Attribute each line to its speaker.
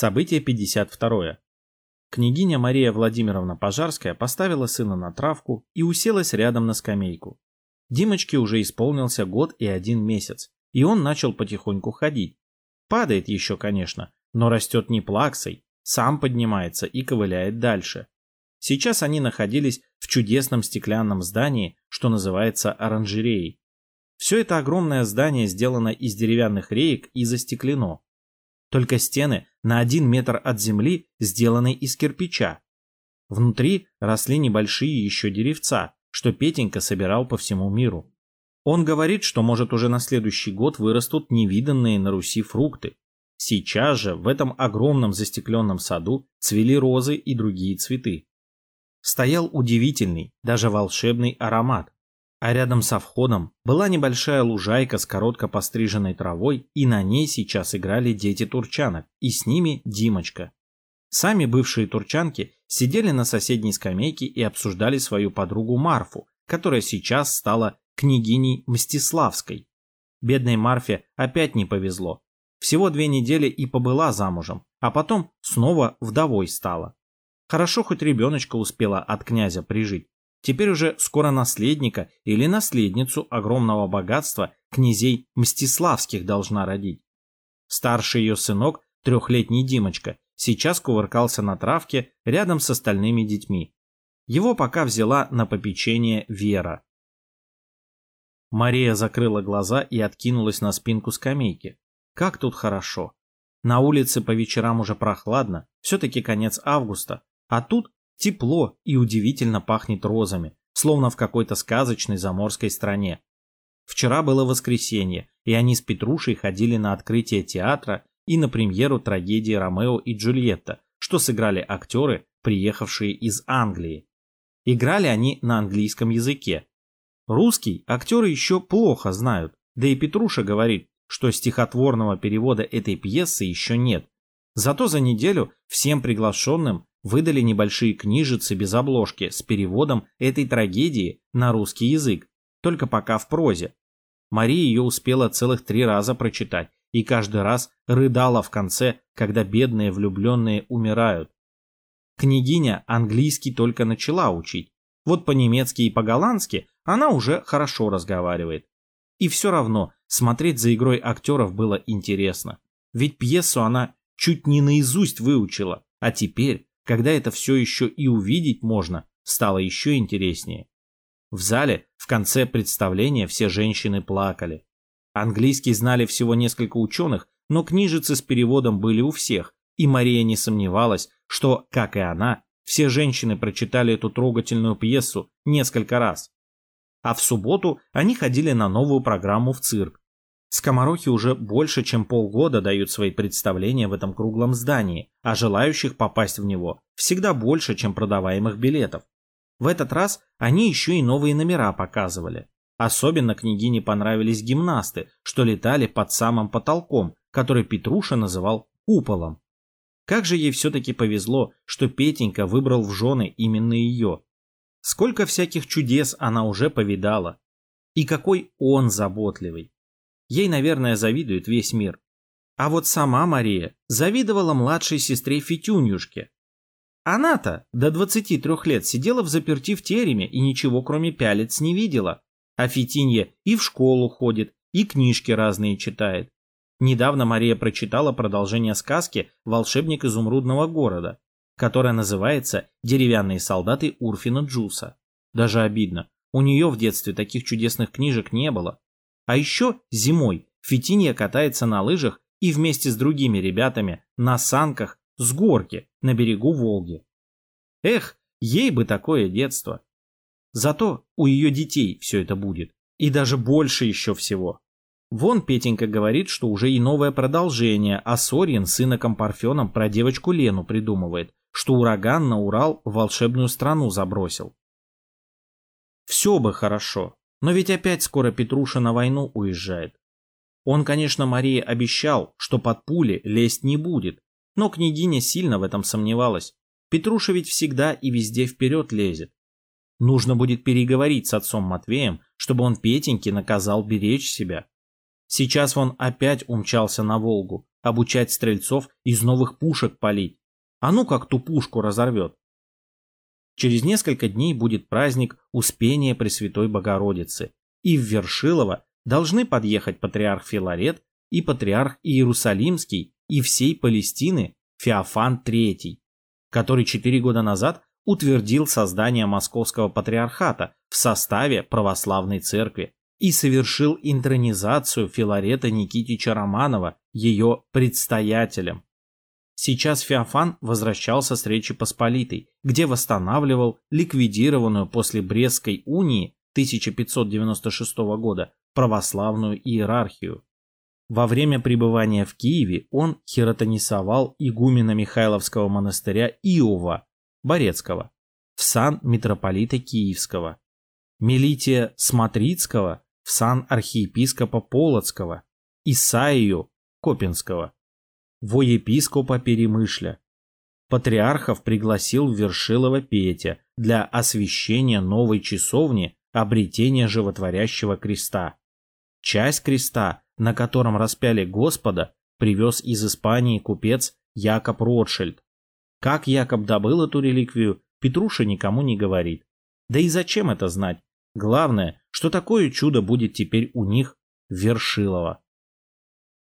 Speaker 1: Событие 52. Княгиня Мария Владимировна Пожарская поставила сына на травку и уселась рядом на скамейку. Димочке уже исполнился год и один месяц, и он начал потихоньку ходить. Падает еще, конечно, но растет не плаксой, сам поднимается и ковыляет дальше. Сейчас они находились в чудесном стеклянном здании, что называется оранжереей. Все это огромное здание сделано из деревянных реек и застеклено. Только стены на один метр от земли сделаны из кирпича. Внутри росли небольшие еще деревца, что Петенька собирал по всему миру. Он говорит, что может уже на следующий год вырастут невиданные на Руси фрукты. Сейчас же в этом огромном застекленном саду цвели розы и другие цветы. Стоял удивительный, даже волшебный аромат. А рядом со входом была небольшая лужайка с коротко постриженной травой, и на ней сейчас играли дети турчанок, и с ними Димочка. Сами бывшие турчанки сидели на соседней скамейке и обсуждали свою подругу Марфу, которая сейчас стала княгиней Мстиславской. Бедной Марфе опять не повезло. Всего две недели и побыла замужем, а потом снова вдовой стала. Хорошо хоть ребеночка успела от князя прижить. Теперь уже скоро наследника или наследницу огромного богатства князей Мстиславских должна родить. Старший ее сынок, трехлетний Димочка, сейчас кувыркался на травке рядом с остальными детьми. Его пока взяла на попечение Вера. Мария закрыла глаза и откинулась на спинку скамейки. Как тут хорошо. На улице по вечерам уже прохладно, все-таки конец августа, а тут Тепло и удивительно пахнет розами, словно в какой-то сказочной заморской стране. Вчера было воскресенье, и они с Петрушей ходили на открытие театра и на премьеру трагедии «Ромео и Джульетта», что сыграли актеры, приехавшие из Англии. Играли они на английском языке. Русский актеры еще плохо знают, да и Петруша говорит, что стихотворного перевода этой пьесы еще нет. Зато за неделю всем приглашенным выдали небольшие книжицы без обложки с переводом этой трагедии на русский язык, только пока в прозе. Мария ее успела целых три раза прочитать и каждый раз рыдала в конце, когда бедные влюбленные умирают. Княгиня английский только начала учить, вот по-немецки и по-голландски она уже хорошо разговаривает. И все равно смотреть за игрой актеров было интересно, ведь пьесу она чуть не наизусть выучила, а теперь когда это все еще и увидеть можно, стало еще интереснее. В зале в конце представления все женщины плакали. Английский знали всего несколько ученых, но книжицы с переводом были у всех, и Мария не сомневалась, что, как и она, все женщины прочитали эту трогательную пьесу несколько раз. А в субботу они ходили на новую программу в цирк, Скоморохи уже больше, чем полгода дают свои представления в этом круглом здании, а желающих попасть в него всегда больше, чем продаваемых билетов. В этот раз они еще и новые номера показывали. Особенно княгине понравились гимнасты, что летали под самым потолком, который Петруша называл куполом. Как же ей все-таки повезло, что Петенька выбрал в жены именно ее. Сколько всяких чудес она уже повидала. И какой он заботливый. Ей, наверное, завидует весь мир. А вот сама Мария завидовала младшей сестре Фитюнюшке. Она-то до 23 лет сидела в заперти в тереме и ничего кроме пялец не видела. А Фитинья и в школу ходит, и книжки разные читает. Недавно Мария прочитала продолжение сказки «Волшебник изумрудного города», которая называется «Деревянные солдаты Урфина Джуса». Даже обидно. У нее в детстве таких чудесных книжек не было. А еще зимой Фитинья катается на лыжах и вместе с другими ребятами на санках с горки на берегу Волги. Эх, ей бы такое детство. Зато у ее детей все это будет. И даже больше еще всего. Вон Петенька говорит, что уже и новое продолжение, а Сорин с иноком Парфеном про девочку Лену придумывает, что ураган на Урал волшебную страну забросил. Все бы хорошо, но ведь опять скоро Петруша на войну уезжает. Он, конечно, Марии обещал, что под пули лезть не будет, но княгиня сильно в этом сомневалась. Петруша ведь всегда и везде вперед лезет. Нужно будет переговорить с отцом Матвеем, чтобы он Петеньке наказал беречь себя. Сейчас он опять умчался на Волгу, обучать стрельцов из новых пушек палить. А ну как ту пушку разорвет. Через несколько дней будет праздник Успения Пресвятой Богородицы, и в Вершилово должны подъехать патриарх Филарет и патриарх Иерусалимский и всей Палестины Феофан III, который четыре года назад утвердил создание Московского патриархата в составе православной церкви и совершил интронизацию Филарета Никитича Романова ее предстоятелем. Сейчас Феофан возвращался с Речи Посполитой, где восстанавливал ликвидированную после Брестской унии 1596 года православную иерархию. Во время пребывания в Киеве он хиротонисовал игумена Михайловского монастыря Иова Борецкого в сан митрополита Киевского, Мелития Смотрицкого в сан архиепископа Полоцкого, Исаию Копинского, во епископа Перемышля. Патриархов пригласил в Вершилово Петя для освящения новой часовни обретения животворящего креста. Часть креста, на котором распяли Господа, привез из Испании купец Якоб Ротшильд. Как Якоб добыл эту реликвию, Петруша никому не говорит. Да и зачем это знать? Главное, что такое чудо будет теперь у них Вершилова.